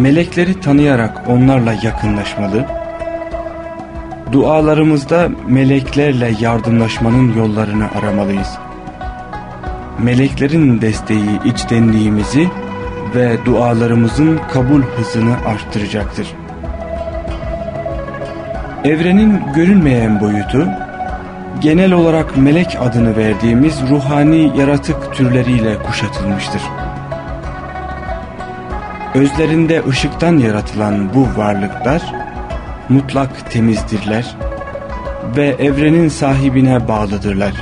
melekleri tanıyarak onlarla yakınlaşmalı, dualarımızda meleklerle yardımlaşmanın yollarını aramalıyız. Meleklerin desteği içtenliğimizi ve dualarımızın kabul hızını arttıracaktır. Evrenin görünmeyen boyutu, genel olarak melek adını verdiğimiz ruhani yaratık türleriyle kuşatılmıştır. Özlerinde ışıktan yaratılan bu varlıklar mutlak temizdirler ve evrenin sahibine bağlıdırlar.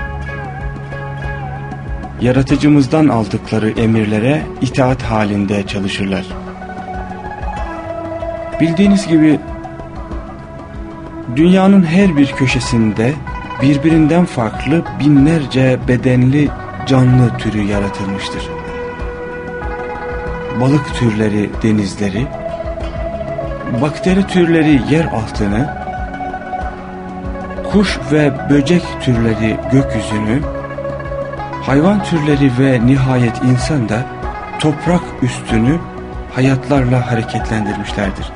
Yaratıcımızdan aldıkları emirlere itaat halinde çalışırlar. Bildiğiniz gibi dünyanın her bir köşesinde birbirinden farklı binlerce bedenli canlı türü yaratılmıştır balık türleri denizleri, bakteri türleri yer altını, kuş ve böcek türleri gökyüzünü, hayvan türleri ve nihayet insan da toprak üstünü hayatlarla hareketlendirmişlerdir.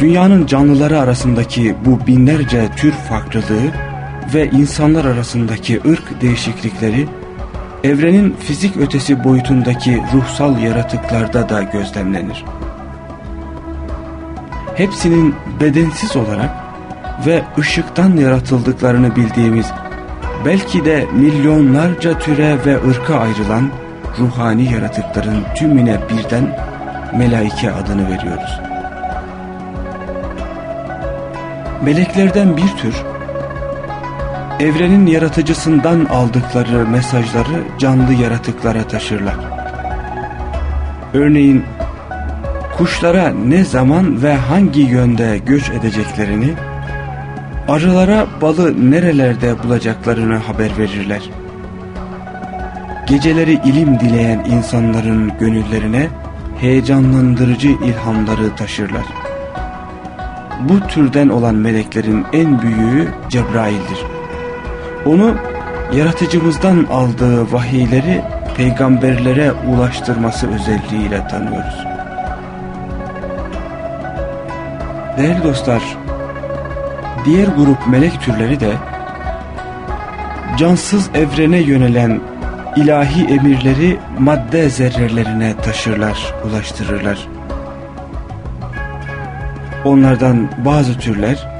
Dünyanın canlıları arasındaki bu binlerce tür farklılığı ve insanlar arasındaki ırk değişiklikleri evrenin fizik ötesi boyutundaki ruhsal yaratıklarda da gözlemlenir. Hepsinin bedensiz olarak ve ışıktan yaratıldıklarını bildiğimiz belki de milyonlarca türe ve ırka ayrılan ruhani yaratıkların tümüne birden melaike adını veriyoruz. Meleklerden bir tür evrenin yaratıcısından aldıkları mesajları canlı yaratıklara taşırlar. Örneğin kuşlara ne zaman ve hangi yönde göç edeceklerini, arılara balı nerelerde bulacaklarını haber verirler. Geceleri ilim dileyen insanların gönüllerine heyecanlandırıcı ilhamları taşırlar. Bu türden olan meleklerin en büyüğü Cebrail'dir. Onu yaratıcımızdan aldığı vahiyleri peygamberlere ulaştırması özelliğiyle tanıyoruz. Değerli dostlar, diğer grup melek türleri de cansız evrene yönelen ilahi emirleri madde zerrelerine taşırlar, ulaştırırlar. Onlardan bazı türler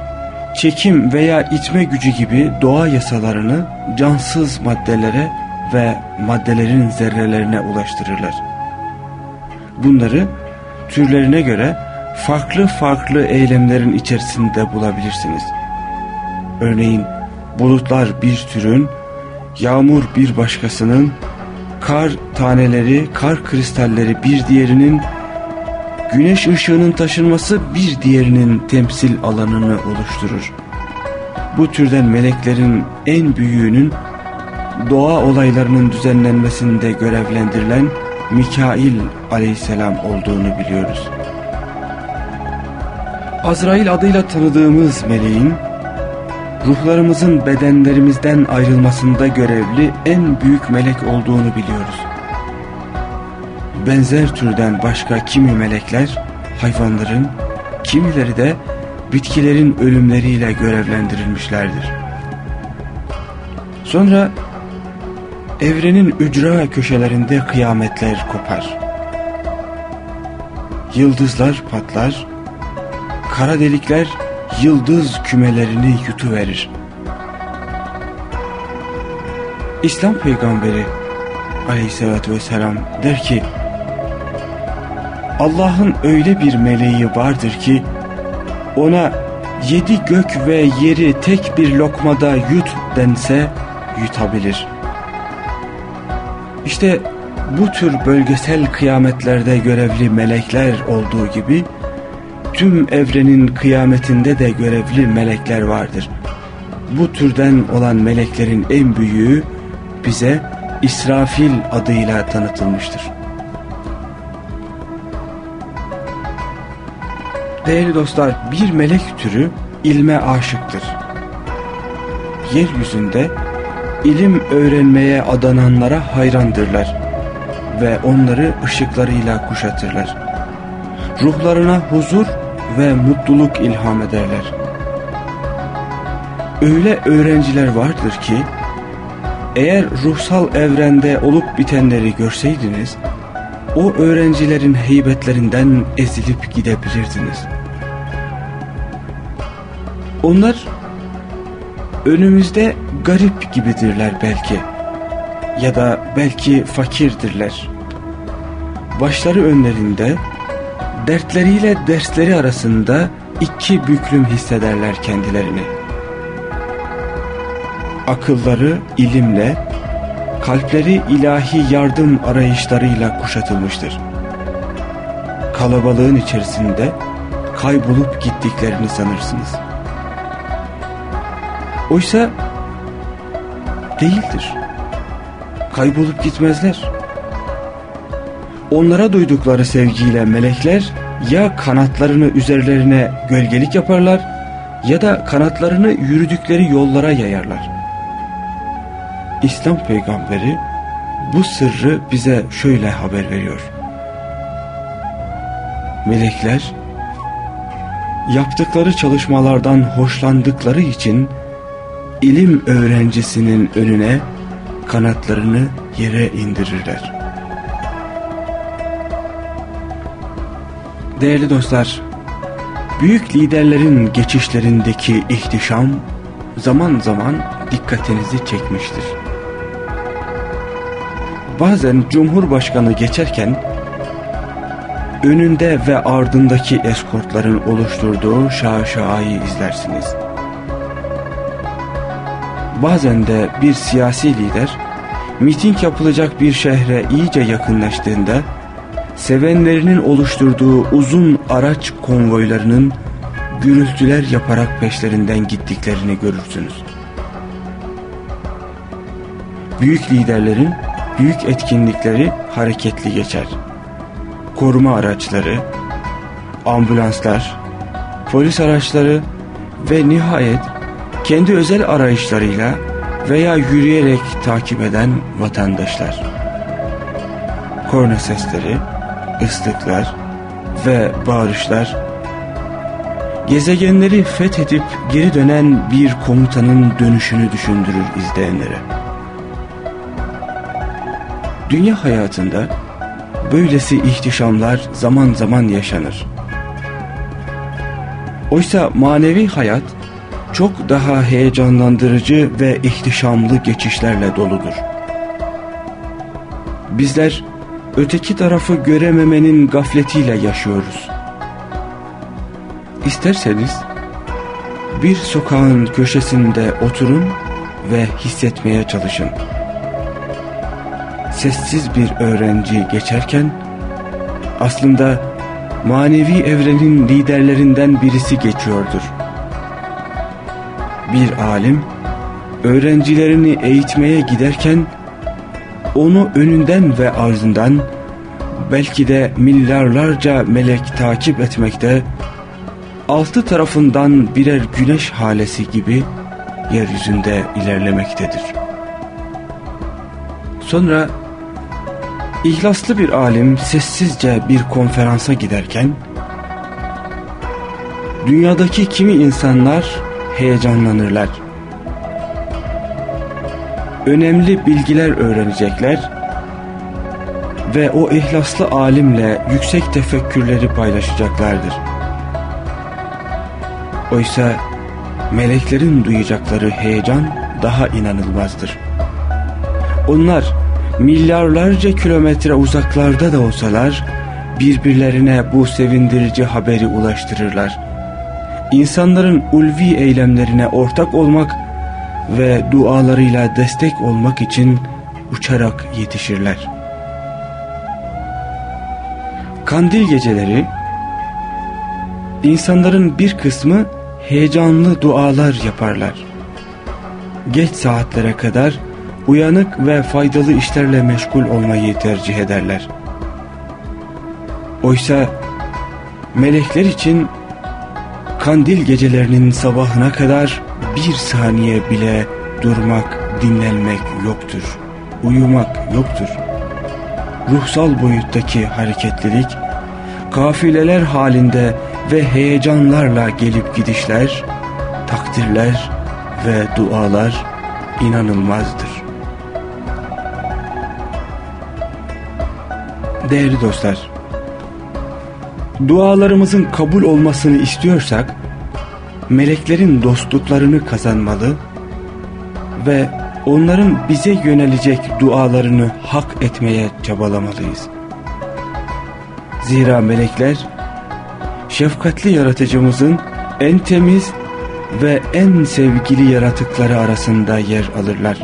çekim veya itme gücü gibi doğa yasalarını cansız maddelere ve maddelerin zerrelerine ulaştırırlar. Bunları türlerine göre farklı farklı eylemlerin içerisinde bulabilirsiniz. Örneğin bulutlar bir türün, yağmur bir başkasının, kar taneleri, kar kristalleri bir diğerinin güneş ışığının taşınması bir diğerinin temsil alanını oluşturur. Bu türden meleklerin en büyüğünün doğa olaylarının düzenlenmesinde görevlendirilen Mikail aleyhisselam olduğunu biliyoruz. Azrail adıyla tanıdığımız meleğin ruhlarımızın bedenlerimizden ayrılmasında görevli en büyük melek olduğunu biliyoruz benzer türden başka kimi melekler hayvanların, kimileri de bitkilerin ölümleriyle görevlendirilmişlerdir. Sonra evrenin ücra köşelerinde kıyametler kopar. Yıldızlar patlar, kara delikler yıldız kümelerini yutuverir. İslam peygamberi aleyhissalatü vesselam der ki Allah'ın öyle bir meleği vardır ki ona yedi gök ve yeri tek bir lokmada yut dense yutabilir. İşte bu tür bölgesel kıyametlerde görevli melekler olduğu gibi tüm evrenin kıyametinde de görevli melekler vardır. Bu türden olan meleklerin en büyüğü bize İsrafil adıyla tanıtılmıştır. Değerli dostlar bir melek türü ilme aşıktır. Yeryüzünde ilim öğrenmeye adananlara hayrandırlar ve onları ışıklarıyla kuşatırlar. Ruhlarına huzur ve mutluluk ilham ederler. Öyle öğrenciler vardır ki, eğer ruhsal evrende olup bitenleri görseydiniz, o öğrencilerin heybetlerinden ezilip gidebilirdiniz. Onlar önümüzde garip gibidirler belki ya da belki fakirdirler. Başları önlerinde dertleriyle dersleri arasında iki büklüm hissederler kendilerini. Akılları ilimle, kalpleri ilahi yardım arayışlarıyla kuşatılmıştır. Kalabalığın içerisinde kaybolup gittiklerini sanırsınız. Oysa değildir. Kaybolup gitmezler. Onlara duydukları sevgiyle melekler ya kanatlarını üzerlerine gölgelik yaparlar ya da kanatlarını yürüdükleri yollara yayarlar. İslam peygamberi bu sırrı bize şöyle haber veriyor. Melekler yaptıkları çalışmalardan hoşlandıkları için ilim öğrencisinin önüne kanatlarını yere indirirler. Değerli dostlar, büyük liderlerin geçişlerindeki ihtişam zaman zaman dikkatinizi çekmiştir. Bazen Cumhurbaşkanı geçerken önünde ve ardındaki eskortların oluşturduğu şaşayı izlersiniz. Bazen de bir siyasi lider miting yapılacak bir şehre iyice yakınlaştığında sevenlerinin oluşturduğu uzun araç konvoylarının gürültüler yaparak peşlerinden gittiklerini görürsünüz. Büyük liderlerin büyük etkinlikleri hareketli geçer. Koruma araçları, ambulanslar, polis araçları ve nihayet kendi özel arayışlarıyla veya yürüyerek takip eden vatandaşlar. Korna sesleri, ıslıklar ve bağırışlar gezegenleri fethedip geri dönen bir komutanın dönüşünü düşündürür izleyenlere. Dünya hayatında böylesi ihtişamlar zaman zaman yaşanır. Oysa manevi hayat çok daha heyecanlandırıcı ve ihtişamlı geçişlerle doludur. Bizler öteki tarafı görememenin gafletiyle yaşıyoruz. İsterseniz bir sokağın köşesinde oturun ve hissetmeye çalışın. Sessiz bir öğrenci geçerken aslında manevi evrenin liderlerinden birisi geçiyordur. Bir alim öğrencilerini eğitmeye giderken onu önünden ve ardından belki de milyarlarca melek takip etmekte, altı tarafından birer güneş halesi gibi yeryüzünde ilerlemektedir. Sonra ihlaslı bir alim sessizce bir konferansa giderken, dünyadaki kimi insanlar heyecanlanırlar önemli bilgiler öğrenecekler ve o ihlaslı alimle yüksek tefekkürleri paylaşacaklardır. Oysa meleklerin duyacakları heyecan daha inanılmazdır. Onlar milyarlarca kilometre uzaklarda da olsalar birbirlerine bu sevindirici haberi ulaştırırlar. İnsanların ulvi eylemlerine ortak olmak ve dualarıyla destek olmak için uçarak yetişirler. Kandil geceleri İnsanların bir kısmı heyecanlı dualar yaparlar. Geç saatlere kadar uyanık ve faydalı işlerle meşgul olmayı tercih ederler. Oysa melekler için kandil gecelerinin sabahına kadar bir saniye bile durmak, dinlenmek yoktur. Uyumak yoktur. Ruhsal boyuttaki hareketlilik, kafileler halinde ve heyecanlarla gelip gidişler, takdirler ve dualar inanılmazdır. Değerli dostlar, dualarımızın kabul olmasını istiyorsak, meleklerin dostluklarını kazanmalı ve onların bize yönelecek dualarını hak etmeye çabalamalıyız. Zira melekler, şefkatli yaratıcımızın en temiz ve en sevgili yaratıkları arasında yer alırlar.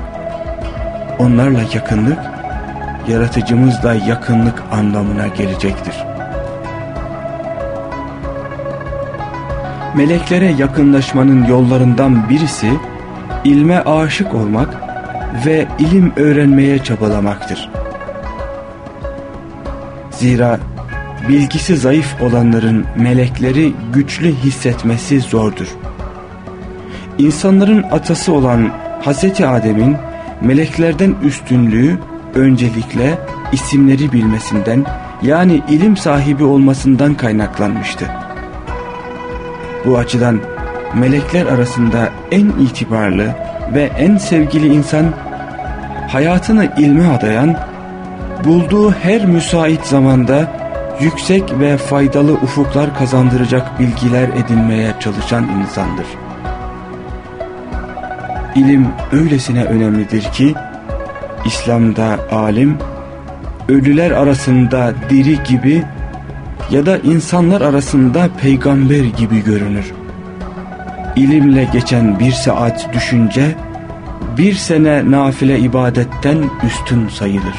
Onlarla yakınlık, yaratıcımızla yakınlık anlamına gelecektir. Meleklere yakınlaşmanın yollarından birisi, ilme aşık olmak ve ilim öğrenmeye çabalamaktır. Zira bilgisi zayıf olanların melekleri güçlü hissetmesi zordur. İnsanların atası olan Hz. Adem'in meleklerden üstünlüğü öncelikle isimleri bilmesinden yani ilim sahibi olmasından kaynaklanmıştı. Bu açıdan melekler arasında en itibarlı ve en sevgili insan hayatını ilme adayan, bulduğu her müsait zamanda yüksek ve faydalı ufuklar kazandıracak bilgiler edinmeye çalışan insandır. İlim öylesine önemlidir ki, İslam'da alim, ölüler arasında diri gibi ya da insanlar arasında peygamber gibi görünür. İlimle geçen bir saat düşünce, bir sene nafile ibadetten üstün sayılır.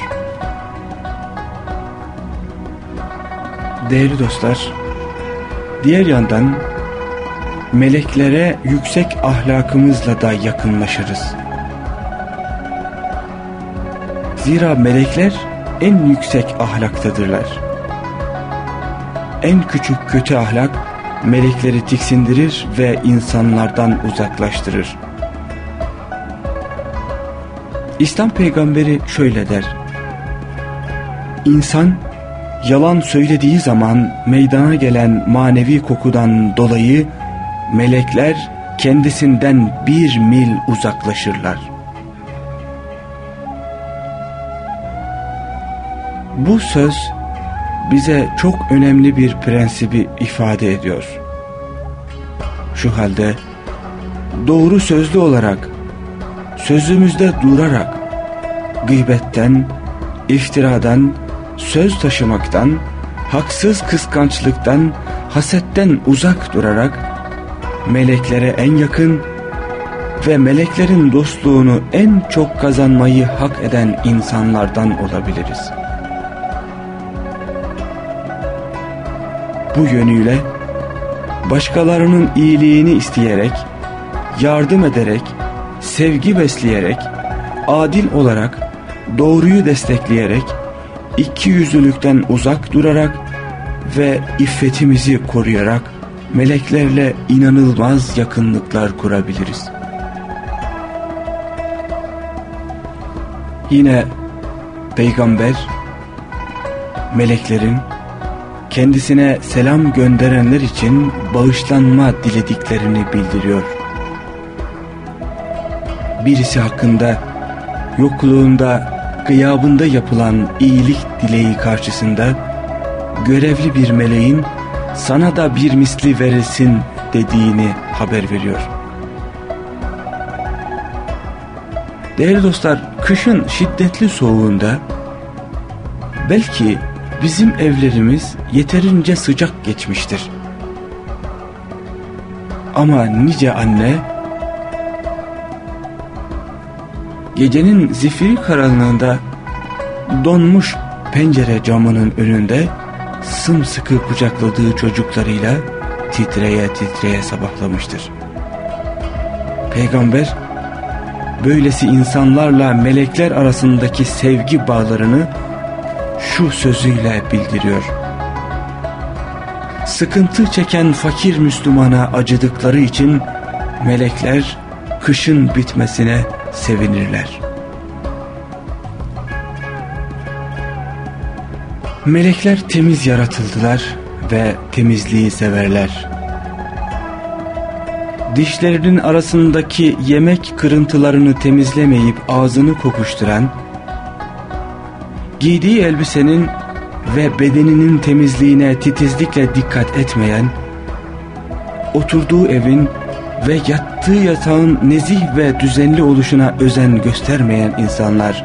Değerli dostlar, diğer yandan meleklere yüksek ahlakımızla da yakınlaşırız. Zira melekler en yüksek ahlaktadırlar. En küçük kötü ahlak melekleri tiksindirir ve insanlardan uzaklaştırır. İslam peygamberi şöyle der. İnsan yalan söylediği zaman meydana gelen manevi kokudan dolayı melekler kendisinden bir mil uzaklaşırlar. Bu söz bize çok önemli bir prensibi ifade ediyor. Şu halde doğru sözlü olarak sözümüzde durarak gıybetten, iftiradan, söz taşımaktan, haksız kıskançlıktan, hasetten uzak durarak meleklere en yakın ve meleklerin dostluğunu en çok kazanmayı hak eden insanlardan olabiliriz. Bu yönüyle başkalarının iyiliğini isteyerek, yardım ederek, sevgi besleyerek, adil olarak, doğruyu destekleyerek, iki yüzlülükten uzak durarak ve iffetimizi koruyarak meleklerle inanılmaz yakınlıklar kurabiliriz. Yine peygamber meleklerin kendisine selam gönderenler için bağışlanma dilediklerini bildiriyor. Birisi hakkında yokluğunda, gıyabında yapılan iyilik dileği karşısında görevli bir meleğin sana da bir misli verilsin dediğini haber veriyor. Değerli dostlar, kışın şiddetli soğuğunda belki bizim evlerimiz yeterince sıcak geçmiştir. Ama nice anne gecenin zifiri karanlığında donmuş pencere camının önünde sımsıkı kucakladığı çocuklarıyla titreye titreye sabahlamıştır. Peygamber böylesi insanlarla melekler arasındaki sevgi bağlarını şu sözüyle bildiriyor. Sıkıntı çeken fakir Müslümana acıdıkları için melekler kışın bitmesine sevinirler. Melekler temiz yaratıldılar ve temizliği severler. Dişlerinin arasındaki yemek kırıntılarını temizlemeyip ağzını kokuşturan, giydiği elbisenin ve bedeninin temizliğine titizlikle dikkat etmeyen, oturduğu evin ve yattığı yatağın nezih ve düzenli oluşuna özen göstermeyen insanlar,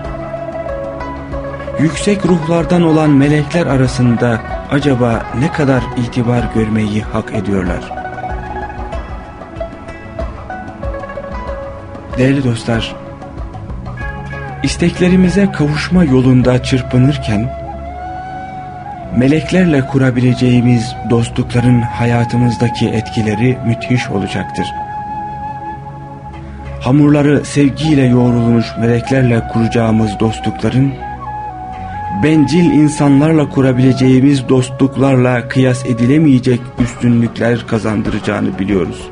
yüksek ruhlardan olan melekler arasında acaba ne kadar itibar görmeyi hak ediyorlar? Değerli dostlar, isteklerimize kavuşma yolunda çırpınırken, meleklerle kurabileceğimiz dostlukların hayatımızdaki etkileri müthiş olacaktır. Hamurları sevgiyle yoğrulmuş meleklerle kuracağımız dostlukların, bencil insanlarla kurabileceğimiz dostluklarla kıyas edilemeyecek üstünlükler kazandıracağını biliyoruz.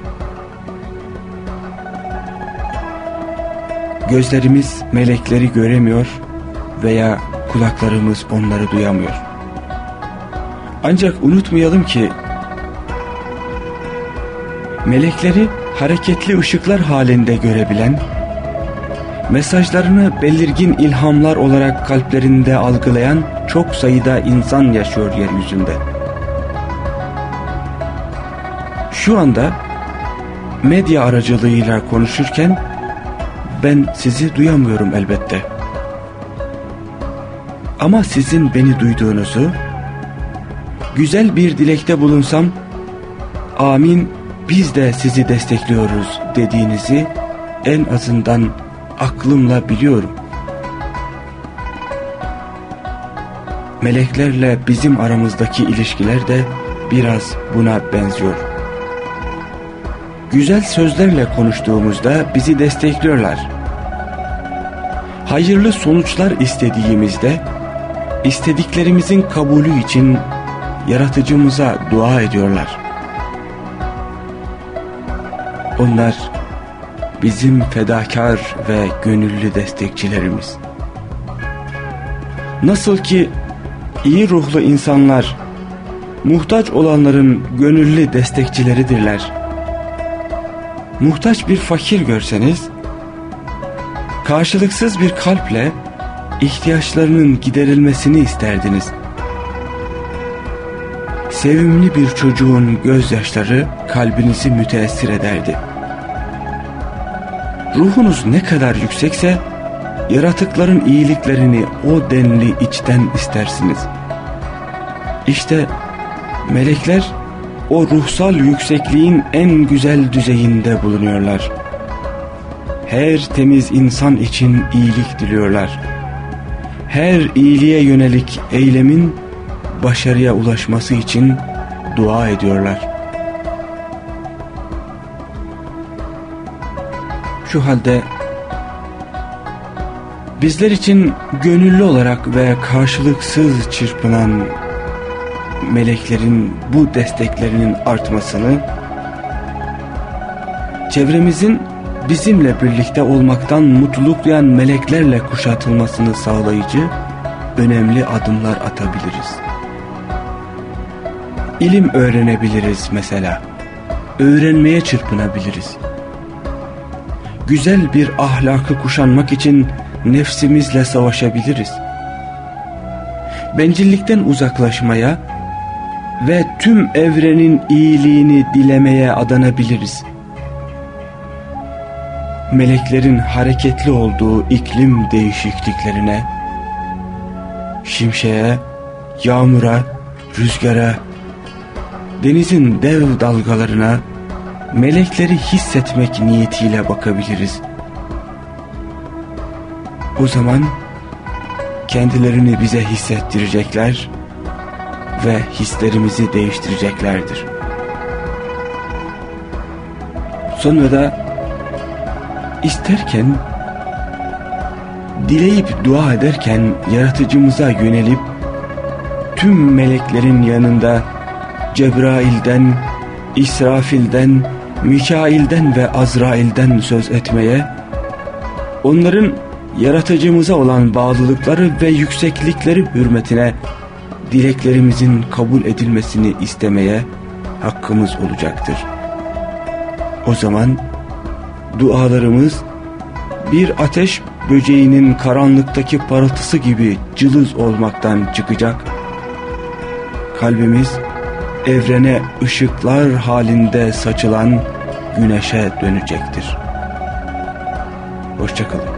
Gözlerimiz melekleri göremiyor veya kulaklarımız onları duyamıyor. Ancak unutmayalım ki melekleri hareketli ışıklar halinde görebilen, mesajlarını belirgin ilhamlar olarak kalplerinde algılayan çok sayıda insan yaşıyor yeryüzünde. Şu anda medya aracılığıyla konuşurken ben sizi duyamıyorum elbette. Ama sizin beni duyduğunuzu, güzel bir dilekte bulunsam, amin biz de sizi destekliyoruz dediğinizi en azından aklımla biliyorum. Meleklerle bizim aramızdaki ilişkiler de biraz buna benziyor. Güzel sözlerle konuştuğumuzda bizi destekliyorlar. Hayırlı sonuçlar istediğimizde istediklerimizin kabulü için yaratıcımıza dua ediyorlar. Onlar bizim fedakar ve gönüllü destekçilerimiz. Nasıl ki iyi ruhlu insanlar muhtaç olanların gönüllü destekçileridirler. Muhtaç bir fakir görseniz karşılıksız bir kalple ihtiyaçlarının giderilmesini isterdiniz. Sevimli bir çocuğun gözyaşları kalbinizi müteessir ederdi. Ruhunuz ne kadar yüksekse yaratıkların iyiliklerini o denli içten istersiniz. İşte melekler o ruhsal yüksekliğin en güzel düzeyinde bulunuyorlar. Her temiz insan için iyilik diliyorlar. Her iyiliğe yönelik eylemin başarıya ulaşması için dua ediyorlar. Şu halde bizler için gönüllü olarak ve karşılıksız çırpınan meleklerin bu desteklerinin artmasını, çevremizin bizimle birlikte olmaktan mutluluk duyan meleklerle kuşatılmasını sağlayıcı önemli adımlar atabiliriz. İlim öğrenebiliriz mesela. Öğrenmeye çırpınabiliriz. Güzel bir ahlakı kuşanmak için nefsimizle savaşabiliriz. Bencillikten uzaklaşmaya ve tüm evrenin iyiliğini dilemeye adanabiliriz. Meleklerin hareketli olduğu iklim değişikliklerine, şimşeğe, yağmura, rüzgara, denizin dev dalgalarına, melekleri hissetmek niyetiyle bakabiliriz. O zaman kendilerini bize hissettirecekler ve hislerimizi değiştireceklerdir. Sonra isterken, dileyip dua ederken yaratıcımıza yönelip tüm meleklerin yanında Cebrail'den, İsrafil'den, Mikail'den ve Azrail'den söz etmeye, onların yaratıcımıza olan bağlılıkları ve yükseklikleri hürmetine dileklerimizin kabul edilmesini istemeye hakkımız olacaktır. O zaman dualarımız bir ateş böceğinin karanlıktaki parıltısı gibi cılız olmaktan çıkacak. Kalbimiz evrene ışıklar halinde saçılan güneşe dönecektir. Hoşçakalın.